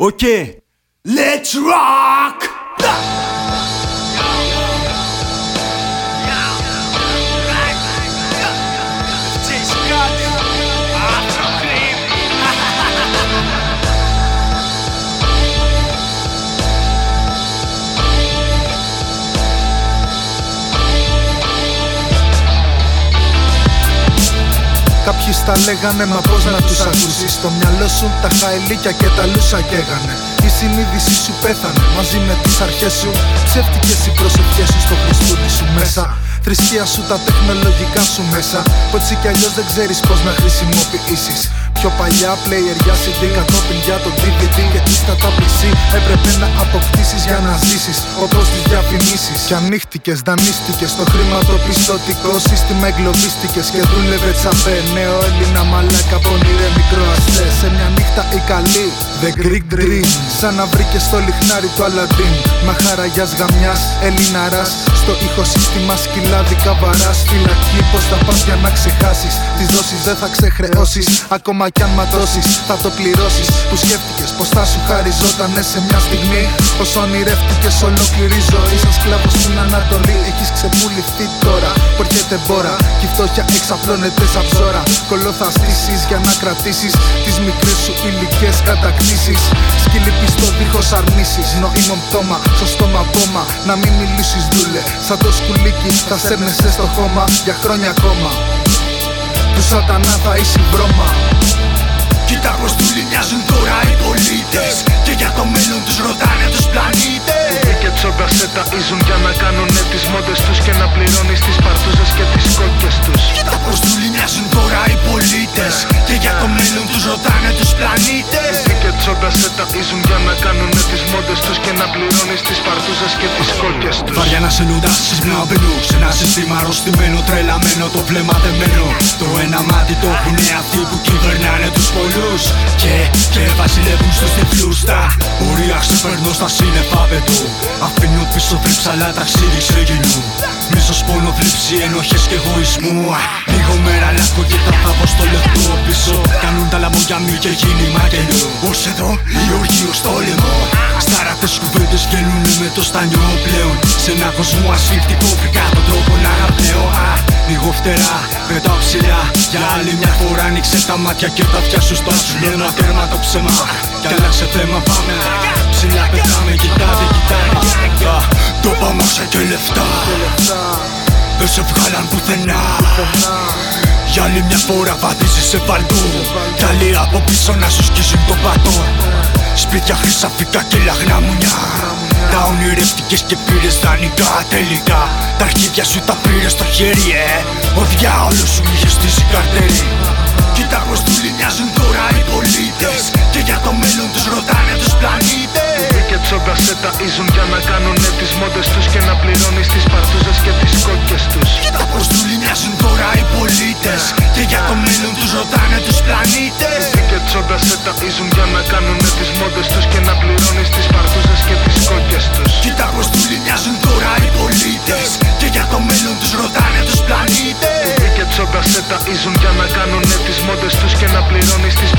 Okay, let's rock! Κάποιοι στα λέγανε μα πως να τους ακούσεις Στο μυαλό σου τα χαηλίκια και τα λούσα καίγανε. Η συνείδηση σου πέθανε μαζί με τις αρχές σου. Ψεύτικες οι προσευχές σου στο Χριστούνι σου μέσα. Θρησκεία σου τα τεχνολογικά σου μέσα. Που έτσι κι αλλιώς δεν ξέρεις πως να χρησιμοποιήσεις Πιο παλιά player για CD κατόπιν για το DVD Και ύστα τα PC έπρεπε να αποκτήσεις για να ζήσεις Όπως τις διαφημίσεις. Κι ανοίχτηκες, δανείστηκες στο χρηματοπιστωτικό σύστημα εγκλωβίστηκες Και δούλευε τσαπέ νέο Έλληνα μαλάκα πονηρέ μικρό αστέ Σε μια νύχτα η καλή The Greek Dream. Σαν να βρήκες στο λιχνάρι του Αλαντίν Μαχαραγιάς γαμιάς, Ελληναράς Στο ηχοσύστημα σκυλάδικα βαράς Φυλακή. Πως θα πας για να ξεχάσεις; Τις δόσεις δεν θα ξεχρεώσεις. Ακόμα κι αν ματώσεις θα το πληρώσεις. Που σκέφτηκες πως θα σου χαριζόταν σε μια στιγμή; Πως ονειρεύτηκες ολόκληρη ζωή; Σαν σκλάβος στην Ανατολή. Έχεις ξεπουληθεί τώρα. Που έρχεται μπόρα. Κι η φτώχεια εξαπλώνεται σαν ψώρα. Κολό θα στήσεις για να κρατήσεις τις μικρές σου υλικές κατακτήσεις. Σκύλι πιστό δίχως αρνήσεις. Νοήμων πτώμα, στο στόμα πόμα. Να μην μιλήσεις δούλε Σαν το σκουλίκι θα σέρνεσαι στο χώμα Για χρόνια ακόμα. Του σατανά θα είσαι βρώμα. Κοίτα πως τους λινιάζουν τώρα οι πολίτες. Και για το μέλλον τους ρωτάνε τους πλανήτες. Και τσόντα σε ταΐζουν για να κάνουν τις μόντες τους Και να πληρώνεις τις παρτούζες και τις ταΐζουν για να κάνουν τις μόντες τους Και να πληρώνεις τις παρτούζες και τις κόκκες τους. Βαριά να σε νουδάσεις μπαίνω Σε ένα σύστημα αρρωστημένο, τρελαμένο, το βλέμμα δεμένο. Το ένα μάτι το έχουνε αυτοί που κυβερνάνε τους πολλούς Και, και βασιλεύουν στους τεφλούς Τα όρια ξεπερνώ στα σύννεφα πετού. Αφήνω πίσω αλλά ταξίδι ξεγινού Μίσος πόνο θλίψη ενοχές και εγωισμού. Λίγο μέρα λάκκο και τα λαμόγια μη και γίνει μαγελό Ως εδώ η οργή στο λαιμό. Σταρατές κουβέντες βγαίνουν με το στανιό πλέον. Σε ένα κόσμο ασφίχτικο βρήκα τον τρόπο να αγαπνέω Λίγο φτερά, πετάω ψηλά. Για άλλη μια φορά ανοίξε τα μάτια και τα αυτιά σου στο άσουλο τέρμα το ψέμα. Κι άλλαξε θέμα πάμε. Ψηλά πετάμε, κοιτάτε, κοιτάτε. Το πάμε και λεφτά. Δεν σε βγάλαν πουθενά. Για άλλη μια φορά βαδίζεις σε παλτού Κι άλλοι από πίσω να σου σκίζουν τον πατό Σπίτια χρυσαφικά και λαγνά μουνιά. Τα ονειρεύτηκες και πήρες δανεικά τελικά. Τα αρχίδια σου τα πήρες στο χέρι ε. Ο διάολος σου είχε στήσει καρτέρι Κοίτα πως του λινιάζουν τώρα οι πολίτες. Και για το μέλλον τους ρωτάνε τους πλανήτες. Και τσόντα σε ταΐζουν για να κάνουν τις μόντες τους Και να πληρώνεις τις παρτούζες Κάνουνε τις μόντες τους και να πληρώνεις τις παρτούζες και τις κόκκες τους. Κοίτα πως τους λινιάζουν τώρα οι πολίτες Και για το μέλλον τους ρωτάνε τους πλανήτες. Κουμπί και τσόντα σέτα ίζουν για να κάνουνε τις μόντες τους και να πληρώνεις τις